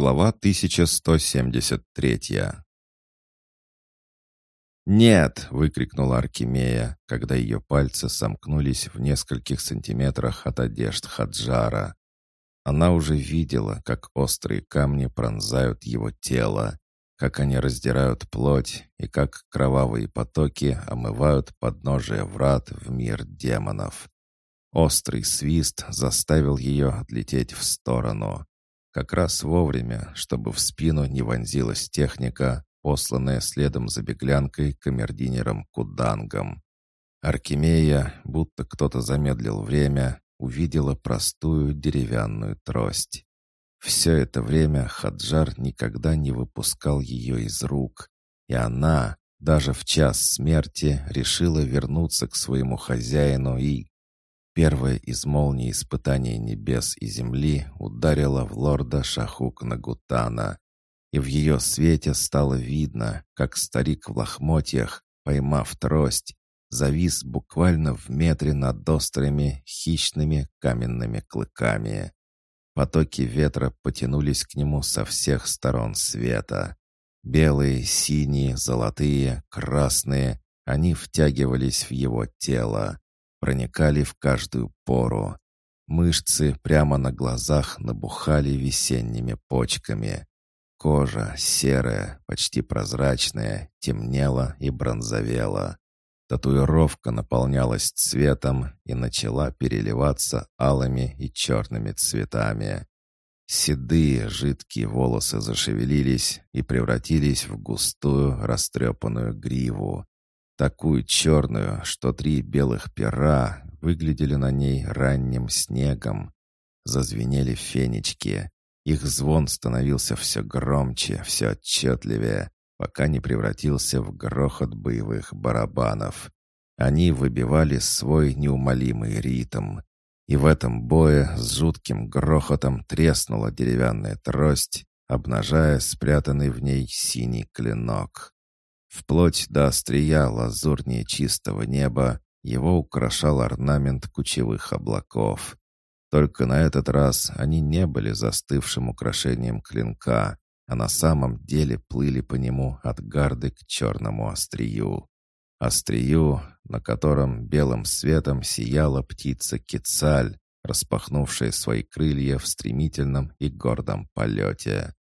Глава 1173 «Нет!» — выкрикнула Аркемия, когда ее пальцы сомкнулись в нескольких сантиметрах от одежд Хаджара. Она уже видела, как острые камни пронзают его тело, как они раздирают плоть и как кровавые потоки омывают подножие врат в мир демонов. Острый свист заставил ее отлететь в сторону. Как раз вовремя, чтобы в спину не вонзилась техника, посланная следом за беглянкой камердинером Кудангом. Аркемия, будто кто-то замедлил время, увидела простую деревянную трость. Все это время Хаджар никогда не выпускал ее из рук, и она, даже в час смерти, решила вернуться к своему хозяину и Первая из молний испытания небес и земли ударила в лорда Шахук Нагутана, и в ее свете стало видно, как старик в лохмотьях, поймав трость, завис буквально в метре над острыми, хищными каменными клыками. Потоки ветра потянулись к нему со всех сторон света. Белые, синие, золотые, красные, они втягивались в его тело проникали в каждую пору. Мышцы прямо на глазах набухали весенними почками. Кожа, серая, почти прозрачная, темнела и бронзовела. Татуировка наполнялась цветом и начала переливаться алыми и черными цветами. Седые, жидкие волосы зашевелились и превратились в густую, растрепанную гриву такую черную, что три белых пера выглядели на ней ранним снегом. Зазвенели фенечки. Их звон становился все громче, все отчетливее, пока не превратился в грохот боевых барабанов. Они выбивали свой неумолимый ритм. И в этом бое с жутким грохотом треснула деревянная трость, обнажая спрятанный в ней синий клинок. Вплоть до острия лазурнее чистого неба его украшал орнамент кучевых облаков. Только на этот раз они не были застывшим украшением клинка, а на самом деле плыли по нему от гарды к черному острию. Острию, на котором белым светом сияла птица Кецаль, распахнувшая свои крылья в стремительном и гордом полете.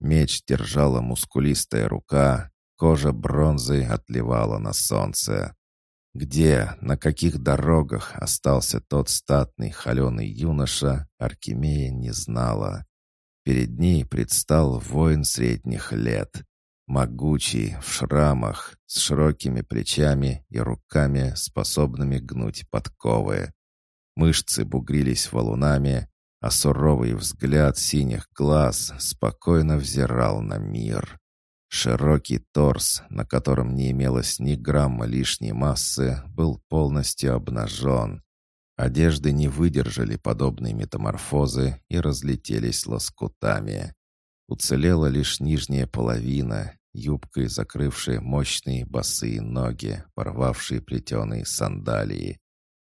Меч держала мускулистая рука, Кожа бронзы отливала на солнце. Где, на каких дорогах остался тот статный холеный юноша, Аркемия не знала. Перед ней предстал воин средних лет. Могучий, в шрамах, с широкими плечами и руками, способными гнуть подковы. Мышцы бугрились валунами, а суровый взгляд синих глаз спокойно взирал на мир. Широкий торс, на котором не имелось ни грамма лишней массы, был полностью обнажен. Одежды не выдержали подобной метаморфозы и разлетелись лоскутами. Уцелела лишь нижняя половина, юбкой закрывшая мощные босые ноги, порвавшие плетеные сандалии.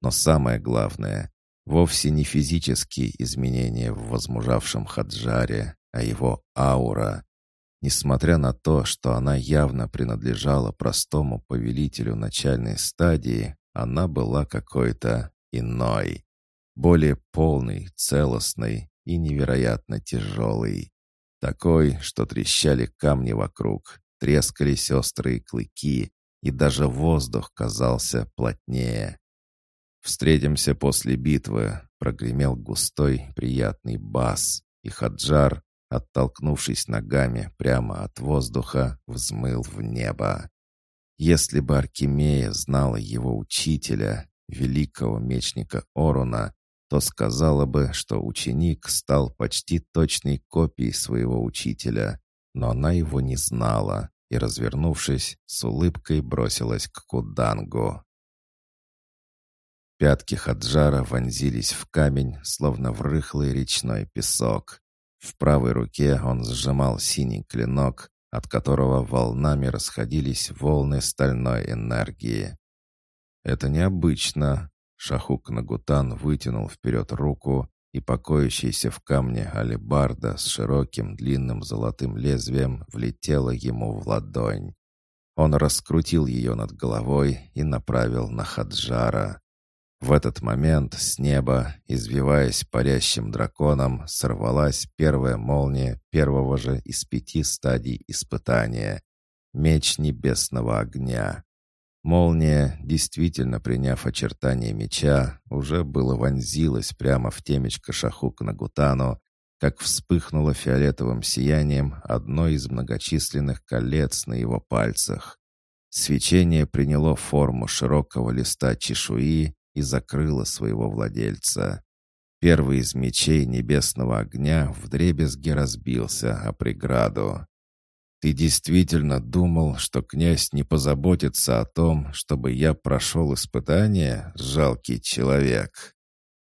Но самое главное — вовсе не физические изменения в возмужавшем хаджаре, а его аура. Несмотря на то, что она явно принадлежала простому повелителю начальной стадии, она была какой-то иной, более полной, целостной и невероятно тяжелой. Такой, что трещали камни вокруг, трескались острые клыки, и даже воздух казался плотнее. «Встретимся после битвы», — прогремел густой, приятный бас, и Хаджар, оттолкнувшись ногами прямо от воздуха, взмыл в небо. Если бы Аркемия знала его учителя, великого мечника Оруна, то сказала бы, что ученик стал почти точной копией своего учителя, но она его не знала и, развернувшись, с улыбкой бросилась к Кудангу. Пятки Хаджара вонзились в камень, словно в рыхлый речной песок. В правой руке он сжимал синий клинок, от которого волнами расходились волны стальной энергии. «Это необычно», — Шахук Нагутан вытянул вперед руку, и покоящаяся в камне алебарда с широким длинным золотым лезвием влетела ему в ладонь. Он раскрутил ее над головой и направил на Хаджара. В этот момент с неба, извиваясь парящим драконом, сорвалась первая молния первого же из пяти стадий испытания — меч небесного огня. Молния, действительно приняв очертания меча, уже было вонзилась прямо в темечко Шахук Нагутану, как вспыхнуло фиолетовым сиянием одно из многочисленных колец на его пальцах. Свечение приняло форму широкого листа чешуи и закрыло своего владельца. Первый из мечей небесного огня вдребезги разбился о преграду. «Ты действительно думал, что князь не позаботится о том, чтобы я прошел испытание, жалкий человек?»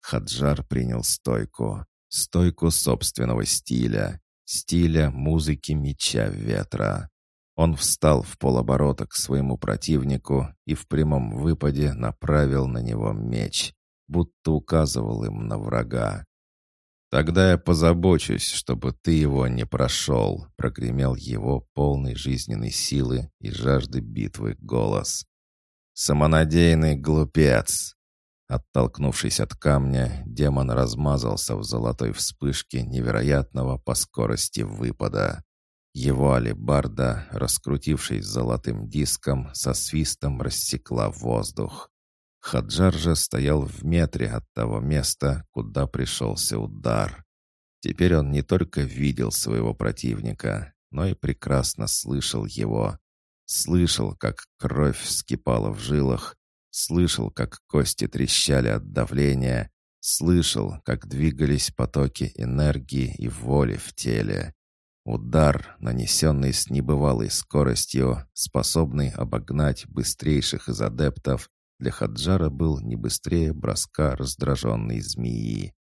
Хаджар принял стойку. Стойку собственного стиля. Стиля музыки меча ветра. Он встал в полоборота к своему противнику и в прямом выпаде направил на него меч, будто указывал им на врага. «Тогда я позабочусь, чтобы ты его не прошел», — прогремел его полный жизненной силы и жажды битвы голос. «Самонадеянный глупец!» Оттолкнувшись от камня, демон размазался в золотой вспышке невероятного по скорости выпада. Его алебарда, раскрутившись золотым диском, со свистом рассекла воздух. Хаджар же стоял в метре от того места, куда пришелся удар. Теперь он не только видел своего противника, но и прекрасно слышал его. Слышал, как кровь вскипала в жилах, слышал, как кости трещали от давления, слышал, как двигались потоки энергии и воли в теле. Удар, нанесенный с небывалой скоростью, способный обогнать быстрейших из адептов, для Хаджара был не быстрее броска раздраженной змеи.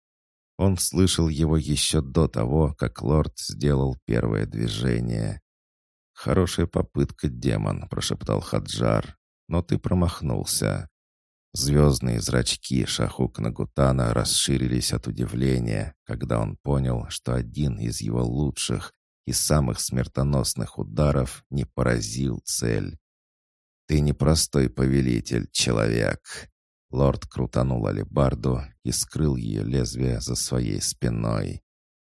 Он слышал его еще до того, как лорд сделал первое движение. «Хорошая попытка, демон», — прошептал Хаджар, — «но ты промахнулся». Звездные зрачки Шахук Нагутана расширились от удивления, когда он понял, что один из его лучших и самых смертоносных ударов не поразил цель. «Ты непростой повелитель, человек!» Лорд крутанул алебарду и скрыл ее лезвие за своей спиной.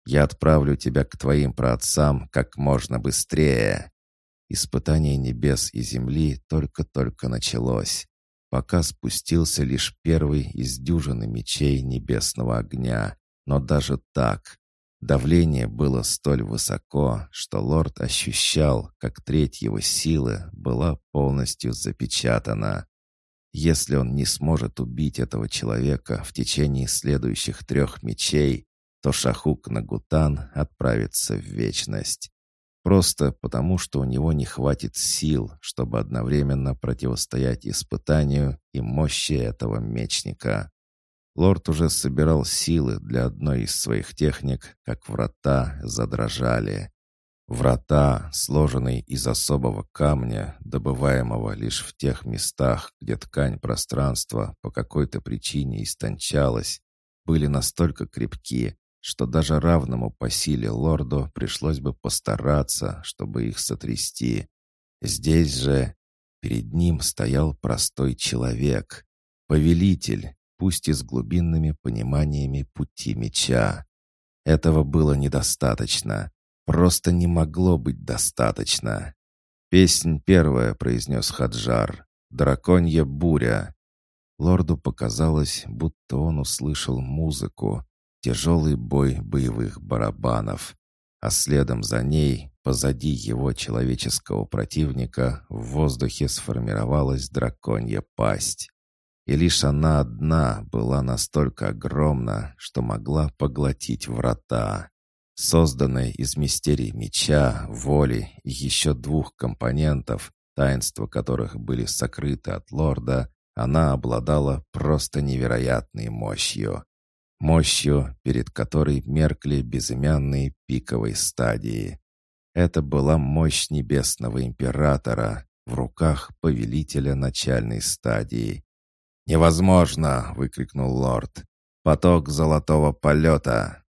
«Я отправлю тебя к твоим праотцам как можно быстрее!» Испытание небес и земли только-только началось, пока спустился лишь первый из дюжины мечей небесного огня. Но даже так Давление было столь высоко, что лорд ощущал, как треть его силы была полностью запечатана. Если он не сможет убить этого человека в течение следующих трех мечей, то Шахук Нагутан отправится в вечность. Просто потому, что у него не хватит сил, чтобы одновременно противостоять испытанию и мощи этого мечника. Лорд уже собирал силы для одной из своих техник, как врата задрожали. Врата, сложенные из особого камня, добываемого лишь в тех местах, где ткань пространства по какой-то причине истончалась, были настолько крепки, что даже равному по силе лорду пришлось бы постараться, чтобы их сотрясти. Здесь же перед ним стоял простой человек, повелитель, пусть и с глубинными пониманиями пути меча. Этого было недостаточно. Просто не могло быть достаточно. «Песнь первая», — произнес Хаджар. «Драконья буря». Лорду показалось, будто он услышал музыку, тяжелый бой боевых барабанов, а следом за ней, позади его человеческого противника, в воздухе сформировалась драконья пасть и лишь она одна была настолько огромна, что могла поглотить врата. Созданная из мистерий меча, воли и еще двух компонентов, таинства которых были сокрыты от лорда, она обладала просто невероятной мощью. Мощью, перед которой меркли безымянные пиковой стадии. Это была мощь небесного императора в руках повелителя начальной стадии, «Невозможно!» — выкрикнул лорд. Поток золотого полета.